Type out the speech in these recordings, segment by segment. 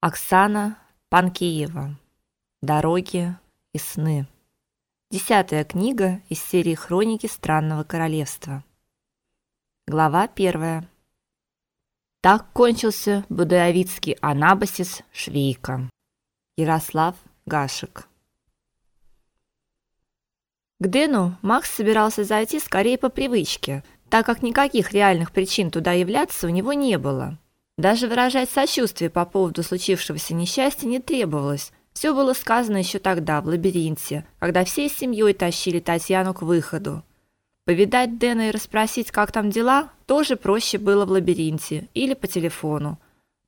Оксана Панкеева. Дороги и сны. Десятая книга из серии Хроники странного королевства. Глава первая. Так кончился будуавицкий анабасис Швейка. Ярослав Гашек. К Дену Макс собирался зайти скорее по привычке, так как никаких реальных причин туда являться у него не было. Даже выражать сочувствие по поводу случившегося несчастья не требовалось. Все было сказано еще тогда, в лабиринте, когда всей семьей тащили Татьяну к выходу. Повидать Дэна и расспросить, как там дела, тоже проще было в лабиринте или по телефону.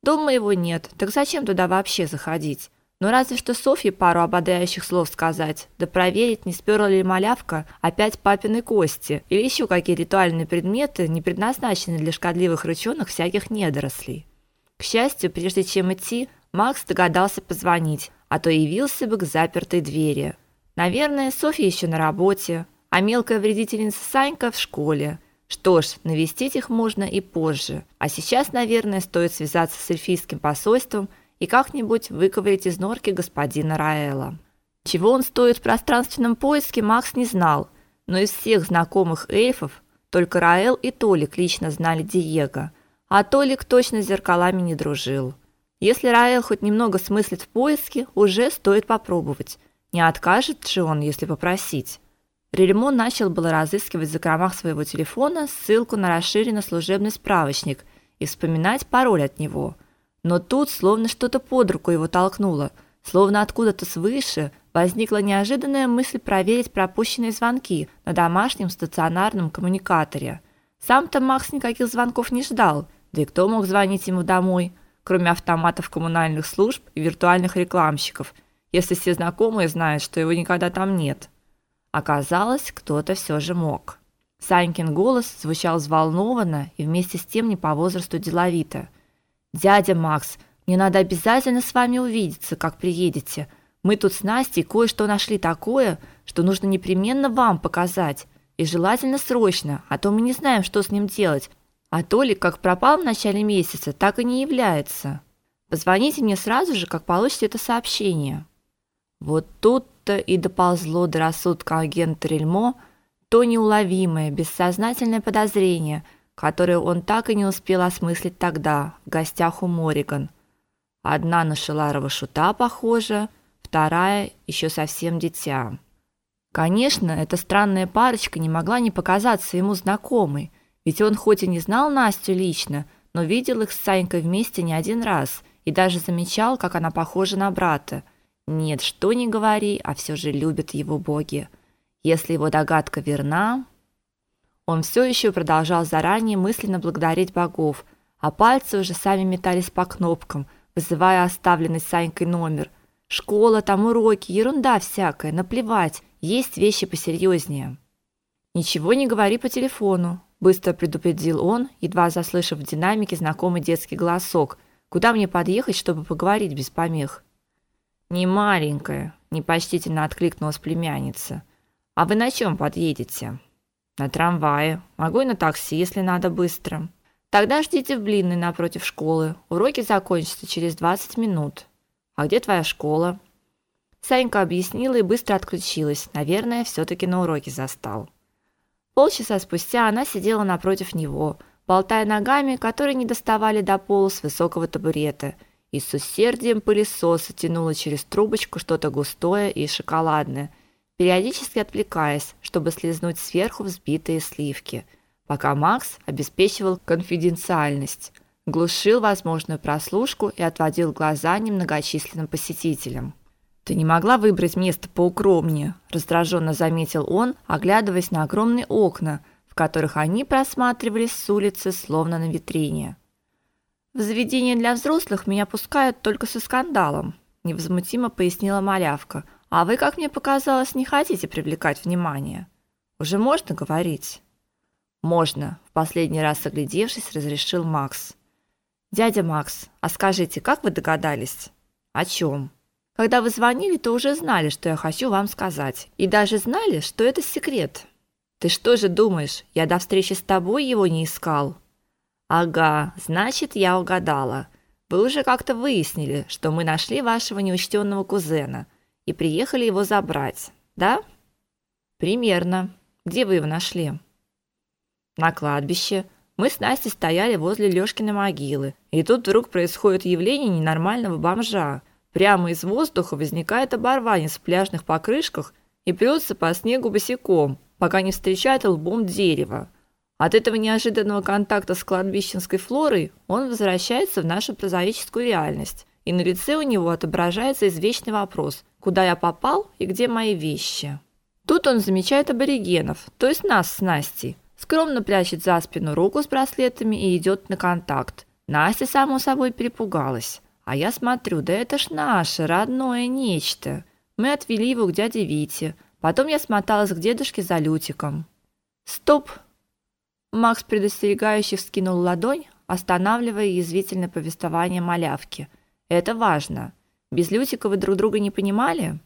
Дома его нет, так зачем туда вообще заходить? Ну разве что Софье пару ободряющих слов сказать, да проверить, не сперла ли малявка опять папины кости или еще какие ритуальные предметы, не предназначенные для шкодливых ручонок всяких недорослей. К счастью, прежде чем идти, Макс догадался позвонить, а то явился бы к запертой двери. Наверное, Софья еще на работе, а мелкая вредительница Санька в школе. Что ж, навестить их можно и позже. А сейчас, наверное, стоит связаться с эльфийским посольством и как-нибудь выковырять из норки господина Раэла. Чего он стоит в пространственном поиске, Макс не знал, но из всех знакомых эльфов только Раэл и Толик лично знали Диего, а Толик точно с зеркалами не дружил. Если Раэл хоть немного смыслит в поиске, уже стоит попробовать. Не откажет же он, если попросить. Рельмо начал было разыскивать в закромах своего телефона ссылку на расширенный служебный справочник и вспоминать пароль от него – но тут словно что-то под руку его толкнуло, словно откуда-то свыше возникла неожиданная мысль проверить пропущенные звонки на домашнем стационарном коммуникаторе. Сам-то Макс никаких звонков не ждал, да и кто мог звонить ему домой, кроме автоматов коммунальных служб и виртуальных рекламщиков, если все знакомые знают, что его никогда там нет. Оказалось, кто-то все же мог. Санькин голос звучал взволнованно и вместе с тем не по возрасту деловито – Дядя Макс, мне надо обязательно с вами увидеться, как приедете. Мы тут с Настей кое-что нашли такое, что нужно непременно вам показать, и желательно срочно, а то мы не знаем, что с ним делать. А Толик как пропал в начале месяца, так и не является. Позвоните мне сразу же, как получите это сообщение. Вот тут-то и доползло до рассудка агента Рельмо то неуловимое, бессознательное подозрение – которую он так и не успел осмыслить тогда, в гостях у Мориган. Одна на Шеларова шута похожа, вторая еще совсем дитя. Конечно, эта странная парочка не могла не показаться ему знакомой, ведь он хоть и не знал Настю лично, но видел их с Санькой вместе не один раз и даже замечал, как она похожа на брата. Нет, что ни говори, а все же любят его боги. Если его догадка верна, он все еще продолжал заранее мысленно благодарить богов, а пальцы уже сами метались по кнопкам, вызывая оставленный Санькой номер. Школа, там уроки, ерунда всякая, наплевать, есть вещи посерьезнее. Ничего не говори по телефону, быстро предупредил он, едва заслышав в динамике знакомый детский голосок. Куда мне подъехать, чтобы поговорить без помех? Не маленькая, непочтительно откликнулась племянница. А вы на чем подъедете? На трамвае. Могу и на такси, если надо быстро. Тогда ждите в блинной напротив школы. Уроки закончатся через 20 минут. А где твоя школа? Санька объяснила и быстро отключилась. Наверное, все таки на уроке застал. Полчаса спустя она сидела напротив него, болтая ногами, которые не доставали до пола с высокого табурета, и с усердием пылесоса тянула через трубочку что-то густое и шоколадное, периодически отвлекаясь, чтобы слезнуть сверху взбитые сливки, пока Макс обеспечивал конфиденциальность, глушил возможную прослушку и отводил глаза немногочисленным посетителям. Ты не могла выбрать место поукромнее, раздраженно заметил он, оглядываясь на огромные окна, в которых они просматривались с улицы словно на витрине. В заведение для взрослых меня пускают только со скандалом, невозмутимо пояснила малявка, а вы, как мне показалось, не хотите привлекать внимание. Уже можно говорить? Можно, в последний раз оглядевшись, разрешил Макс. Дядя Макс, а скажите, как вы догадались? О чем? Когда вы звонили, то уже знали, что я хочу вам сказать, и даже знали, что это секрет. Ты что же думаешь, я до встречи с тобой его не искал? Ага, значит, я угадала. Вы уже как-то выяснили, что мы нашли вашего неучтенного кузена и приехали его забрать, да? Примерно. Где вы его нашли? На кладбище. Мы с Настей стояли возле Лёшкиной могилы, и тут вдруг происходит явление ненормального бомжа. Прямо из воздуха возникает оборванец в пляжных покрышках и прется по снегу босиком, пока не встречает лбом дерево. От этого неожиданного контакта с кладбищенской флорой он возвращается в нашу прозаическую реальность, и на лице у него отображается извечный вопрос: куда я попал и где мои вещи. Тут он замечает аборигенов, то есть нас с Настей. Скромно прячет за спину руку с браслетами и идет на контакт. Настя само собой перепугалась. А я смотрю, да это ж наше родное нечто. Мы отвели его к дяде Вите. Потом я смоталась к дедушке за Лютиком. Стоп, Макс предостерегающе вскинул ладонь, останавливая язвительное повествование малявки. Это важно. Без Лютика вы друг друга не понимали?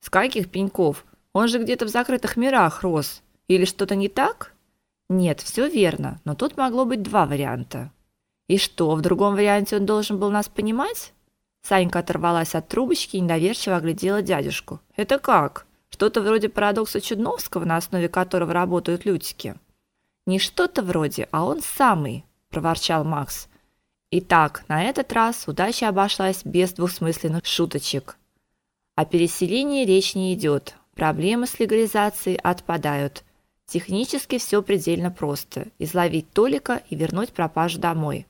С каких пеньков? Он же где-то в закрытых мирах рос. Или что-то не так? Нет, все верно, но тут могло быть два варианта. И что, в другом варианте он должен был нас понимать? Санька оторвалась от трубочки и недоверчиво оглядела дядюшку. Это как? Что-то вроде парадокса Чудновского, на основе которого работают лютики. Не что-то вроде, а он самый, проворчал Макс. Итак, на этот раз удача обошлась без двусмысленных шуточек. О переселении речь не идет. Проблемы с легализацией отпадают. Технически все предельно просто: изловить Толика и вернуть пропажу домой.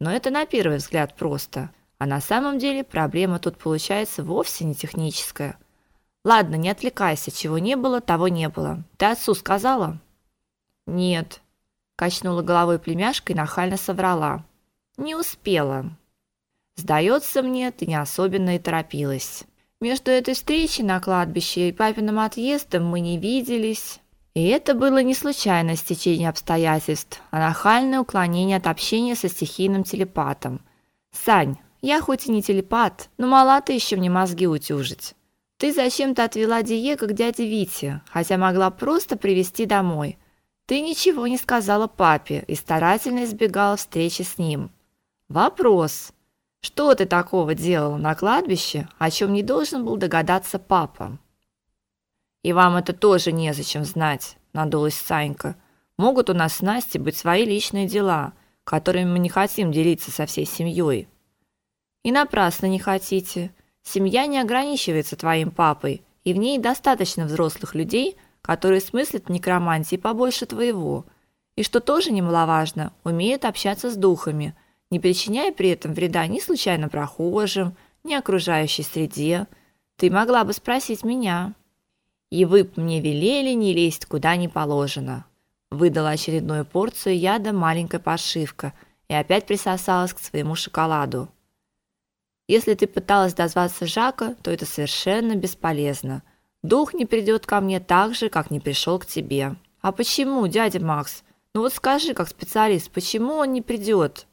Но это на первый взгляд просто, а на самом деле проблема тут получается вовсе не техническая. Ладно, не отвлекайся, чего не было, того не было. Ты отцу сказала? Нет, качнула головой племяшка и нахально соврала. Не успела. Сдается мне, ты не особенно и торопилась. Между этой встречей на кладбище и папиным отъездом мы не виделись. И это было не случайное стечение обстоятельств, а нахальное уклонение от общения со стихийным телепатом. Сань, я хоть и не телепат, но мала ты еще мне мозги утюжить. Ты зачем-то отвела Диего к дяде Вите, хотя могла просто привести домой. Ты ничего не сказала папе и старательно избегала встречи с ним. Вопрос: что ты такого делала на кладбище, о чем не должен был догадаться папа? И вам это тоже незачем знать, надулась Санька. Могут у нас с Настей быть свои личные дела, которыми мы не хотим делиться со всей семьей. И напрасно не хотите. Семья не ограничивается твоим папой, и в ней достаточно взрослых людей, которые смыслят в некромантии побольше твоего, и что тоже немаловажно, умеют общаться с духами, не причиняя при этом вреда ни случайно прохожим, ни окружающей среде. Ты могла бы спросить меня. И вы б мне велели не лезть куда не положено. Выдала очередную порцию яда маленькая паршивка и опять присосалась к своему шоколаду. Если ты пыталась дозваться Жака, то это совершенно бесполезно. Дух не придет ко мне так же, как не пришел к тебе. А почему, дядя Макс? Ну вот скажи, как специалист, почему он не придет?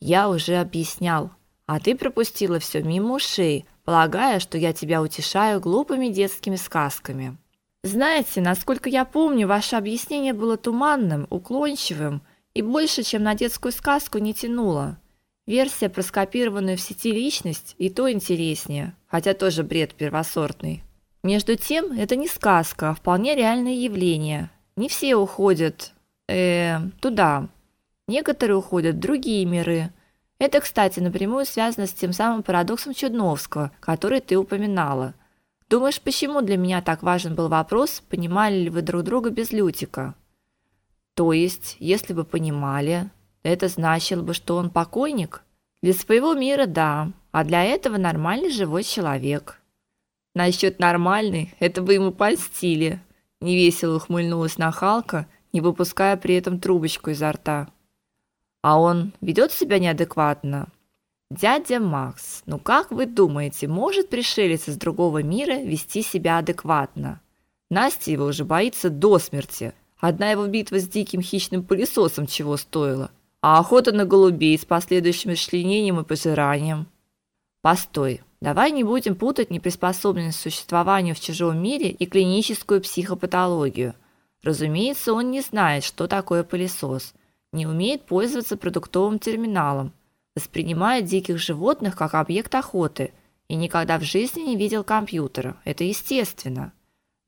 Я уже объяснял, а ты пропустила все мимо ушей, полагая, что я тебя утешаю глупыми детскими сказками. Знаете, насколько я помню, ваше объяснение было туманным, уклончивым и больше, чем на детскую сказку не тянуло. Версия про скопированную в сети личность и то интереснее, хотя тоже бред первосортный. Между тем, это не сказка, а вполне реальное явление. Не все уходят э туда. Некоторые уходят в другие миры. Это, кстати, напрямую связано с тем самым парадоксом Чудновского, который ты упоминала. Думаешь, почему для меня так важен был вопрос, понимали ли вы друг друга без Лютика? То есть, если бы понимали, это значило бы, что он покойник? Для своего мира да, а для этого нормальный живой человек. Насчет нормальной, это бы ему польстили. Невесело ухмыльнулась нахалка, не выпуская при этом трубочку изо рта. А он ведет себя неадекватно. Дядя Макс, ну как вы думаете, может пришелец из другого мира вести себя адекватно? Настя его уже боится до смерти. Одна его битва с диким хищным пылесосом чего стоила, а охота на голубей с последующим расчленением и пожиранием. Постой, Давай не будем путать неприспособленность к существованию в чужом мире и клиническую психопатологию. Разумеется, он не знает, что такое пылесос, не умеет пользоваться продуктовым терминалом. воспринимает диких животных как объект охоты и никогда в жизни не видел компьютера. Это естественно.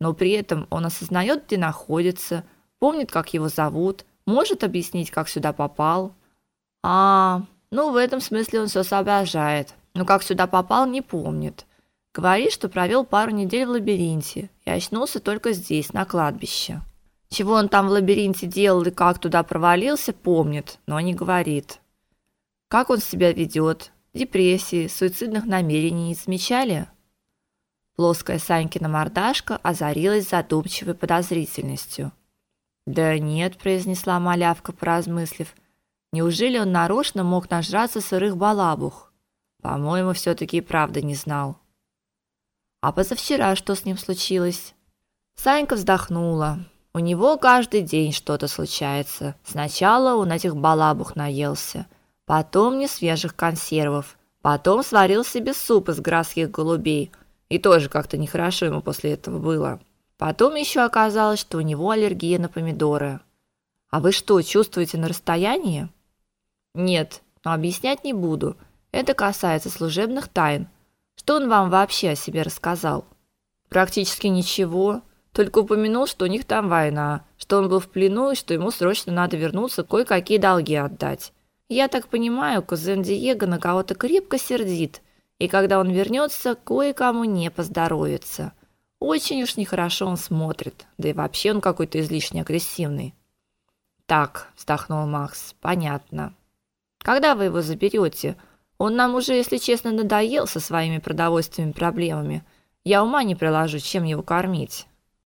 Но при этом он осознает, где находится, помнит, как его зовут, может объяснить, как сюда попал. А, ну в этом смысле он все соображает. Но как сюда попал, не помнит. Говорит, что провел пару недель в лабиринте и очнулся только здесь, на кладбище. Чего он там в лабиринте делал и как туда провалился, помнит, но не говорит. Как он себя ведет? Депрессии, суицидных намерений не замечали? Плоская Санькина мордашка озарилась задумчивой подозрительностью. "Да нет", произнесла малявка, поразмыслив. "Неужели он нарочно мог нажраться сырых балабух? По-моему, все таки и правда не знал". А позавчера что с ним случилось? Санька вздохнула. У него каждый день что-то случается. Сначала он этих балабух наелся, потом несвежих консервов, потом сварил себе суп из графских голубей, и тоже как-то нехорошо ему после этого было. Потом еще оказалось, что у него аллергия на помидоры. А вы что, чувствуете на расстоянии? Нет, но объяснять не буду. Это касается служебных тайн. Что он вам вообще о себе рассказал? Практически ничего, только упомянул, что у них там война, что он был в плену и что ему срочно надо вернуться кое-какие долги отдать. Я так понимаю, кузен Диего на кого-то крепко сердит, и когда он вернется, кое-кому не поздоровится. Очень уж нехорошо он смотрит, да и вообще он какой-то излишне агрессивный. Так, вздохнул Макс. Понятно. Когда вы его заберете? Он нам уже, если честно, надоел со своими продовольственными проблемами. Я ума не приложу, чем его кормить.